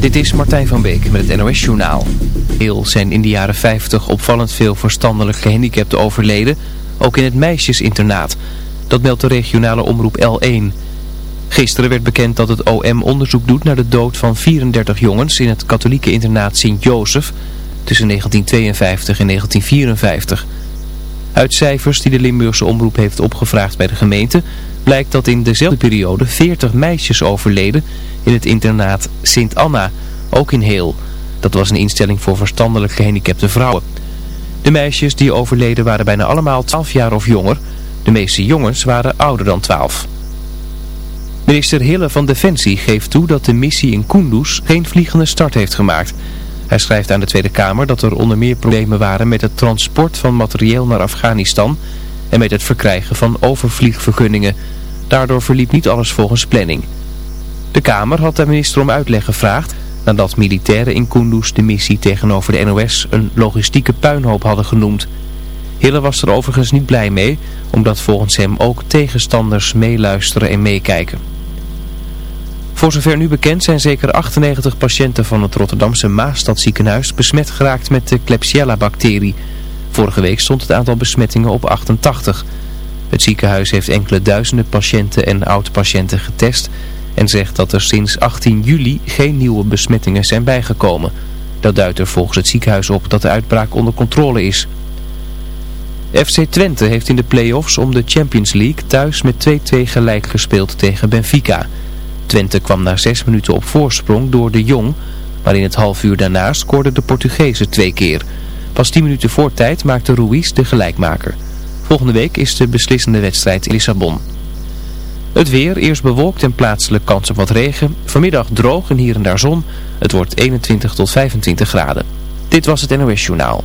Dit is Martijn van Beek met het NOS Journaal. Heel zijn in de jaren 50 opvallend veel verstandelijk gehandicapten overleden, ook in het meisjesinternaat. Dat meldt de regionale omroep L1. Gisteren werd bekend dat het OM onderzoek doet naar de dood van 34 jongens in het katholieke internaat Sint-Jozef tussen 1952 en 1954. Uit cijfers die de Limburgse omroep heeft opgevraagd bij de gemeente blijkt dat in dezelfde periode 40 meisjes overleden in het internaat Sint Anna, ook in Heel. Dat was een instelling voor verstandelijk gehandicapte vrouwen. De meisjes die overleden waren bijna allemaal 12 jaar of jonger. De meeste jongens waren ouder dan 12. Minister Hille van Defensie geeft toe dat de missie in Kunduz geen vliegende start heeft gemaakt. Hij schrijft aan de Tweede Kamer dat er onder meer problemen waren met het transport van materieel naar Afghanistan en met het verkrijgen van overvliegvergunningen. Daardoor verliep niet alles volgens planning. De Kamer had de minister om uitleg gevraagd nadat militairen in Kunduz de missie tegenover de NOS een logistieke puinhoop hadden genoemd. Hille was er overigens niet blij mee, omdat volgens hem ook tegenstanders meeluisteren en meekijken. Voor zover nu bekend zijn zeker 98 patiënten van het Rotterdamse Maastadziekenhuis besmet geraakt met de Klebsiella-bacterie. Vorige week stond het aantal besmettingen op 88. Het ziekenhuis heeft enkele duizenden patiënten en oud-patiënten getest en zegt dat er sinds 18 juli geen nieuwe besmettingen zijn bijgekomen. Dat duidt er volgens het ziekenhuis op dat de uitbraak onder controle is. FC Twente heeft in de play-offs om de Champions League thuis met 2-2 gelijk gespeeld tegen Benfica. Twente kwam na 6 minuten op voorsprong door de Jong, maar in het half uur daarna scoorden de Portugezen twee keer. Pas 10 minuten voor tijd maakte Ruiz de gelijkmaker. Volgende week is de beslissende wedstrijd in Lissabon. Het weer, eerst bewolkt en plaatselijk kans op wat regen. Vanmiddag droog en hier en daar zon. Het wordt 21 tot 25 graden. Dit was het NOS Journaal.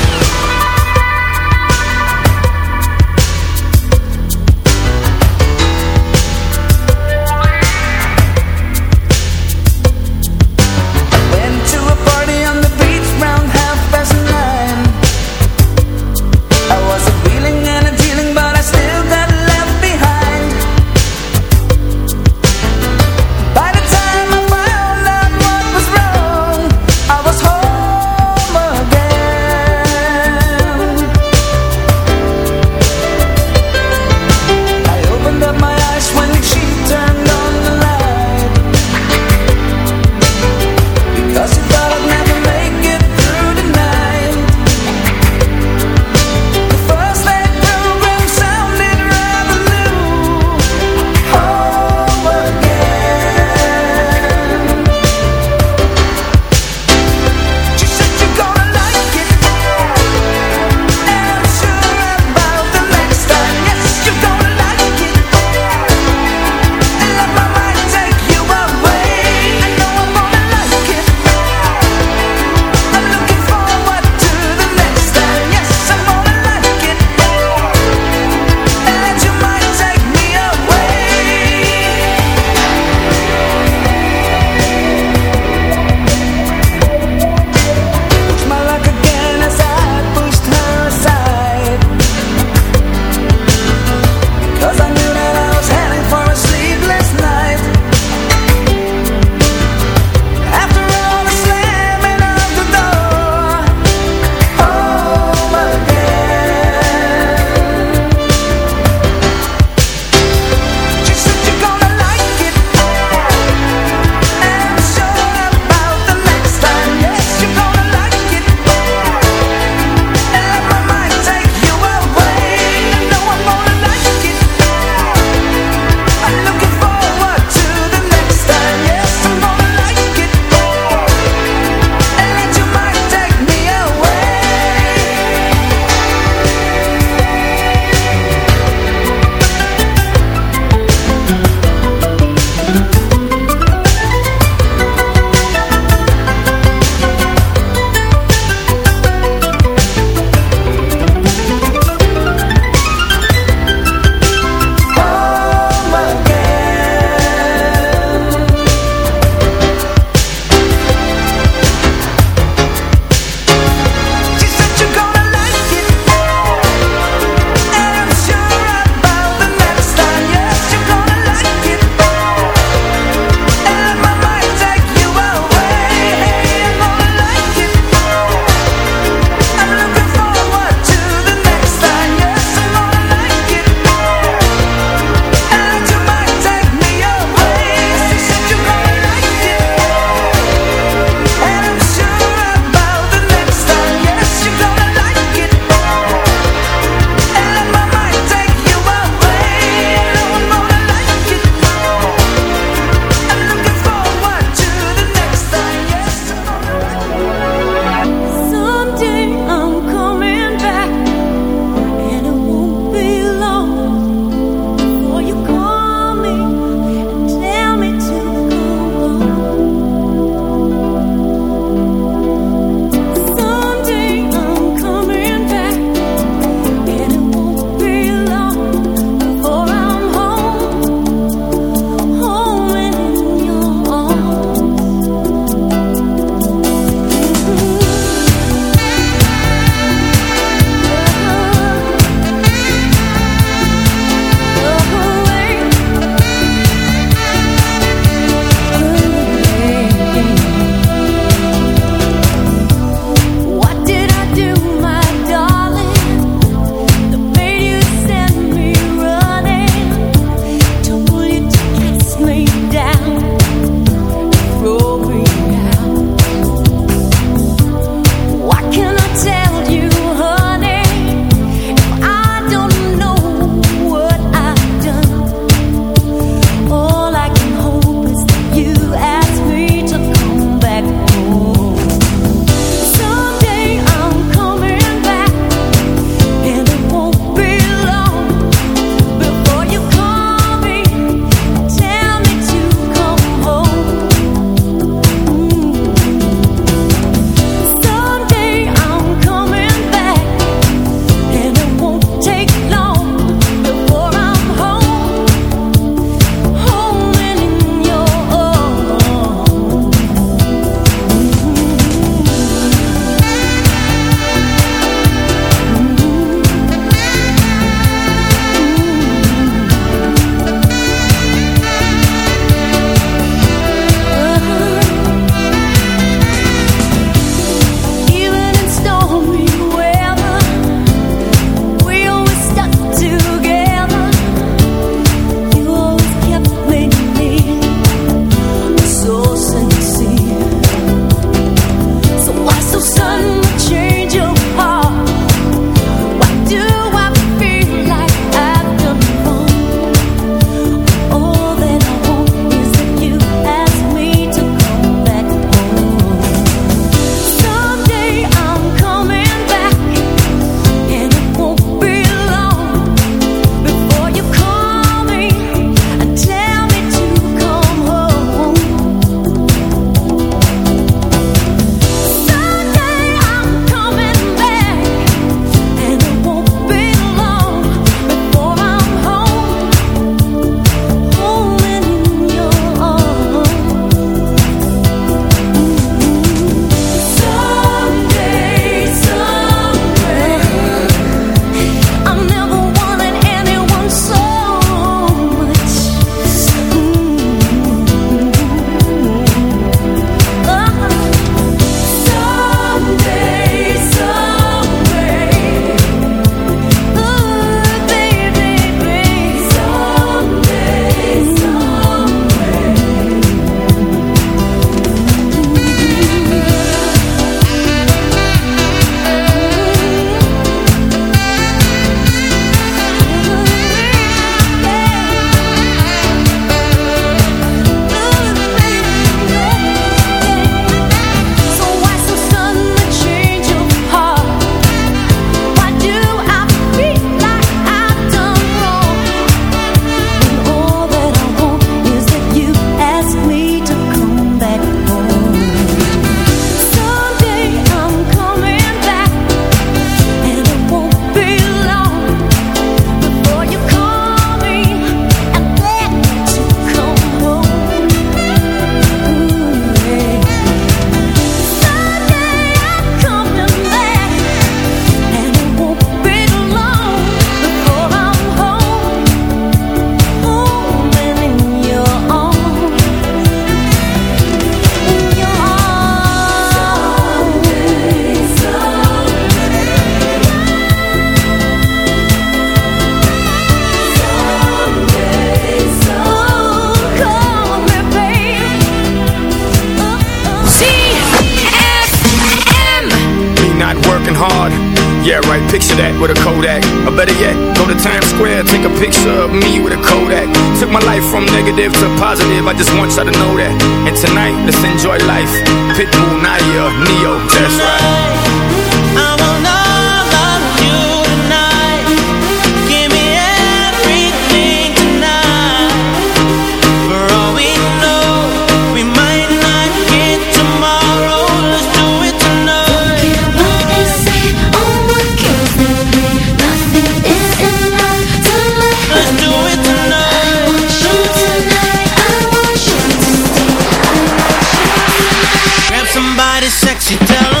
sit down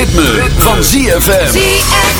ritme, van ZFM.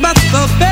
but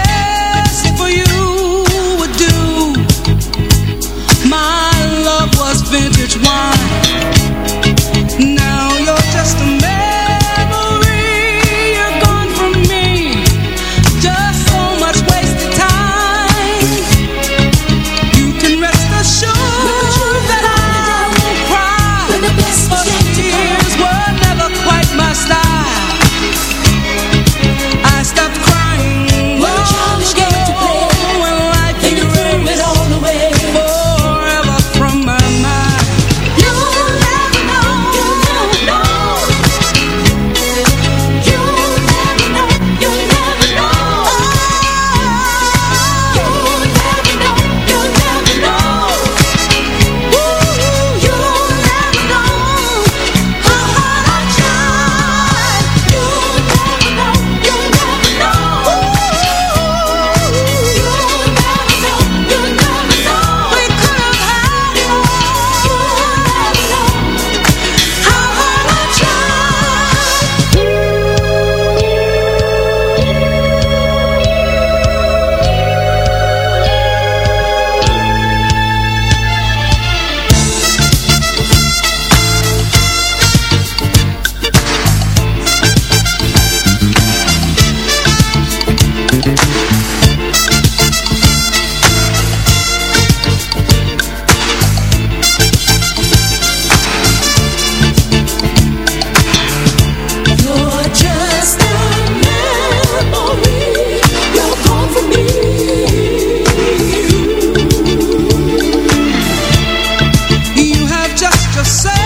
say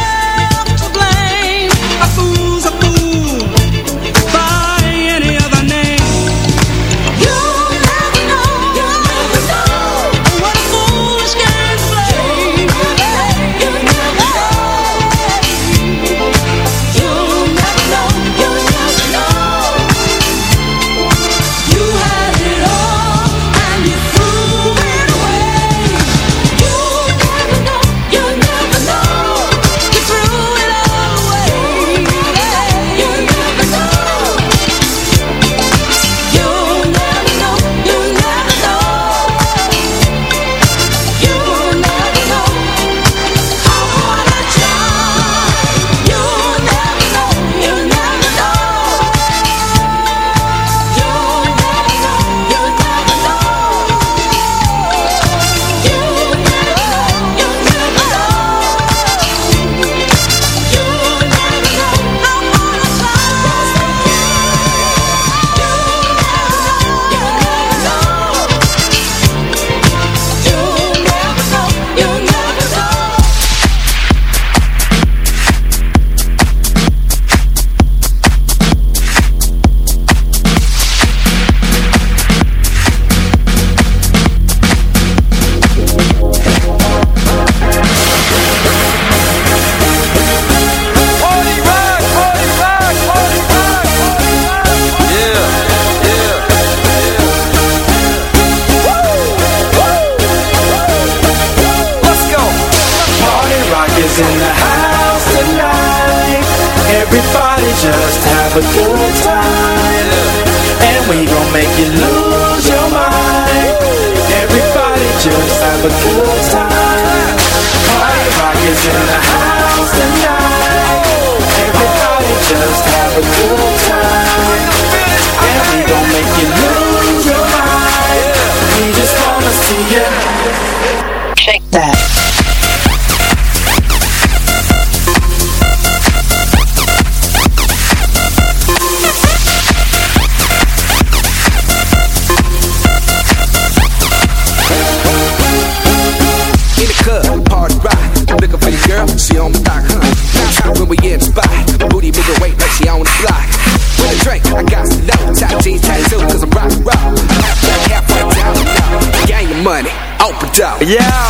make you lose your mind. Everybody just have a good time. Party rock is in the house tonight. Everybody just have a good time. Yeah.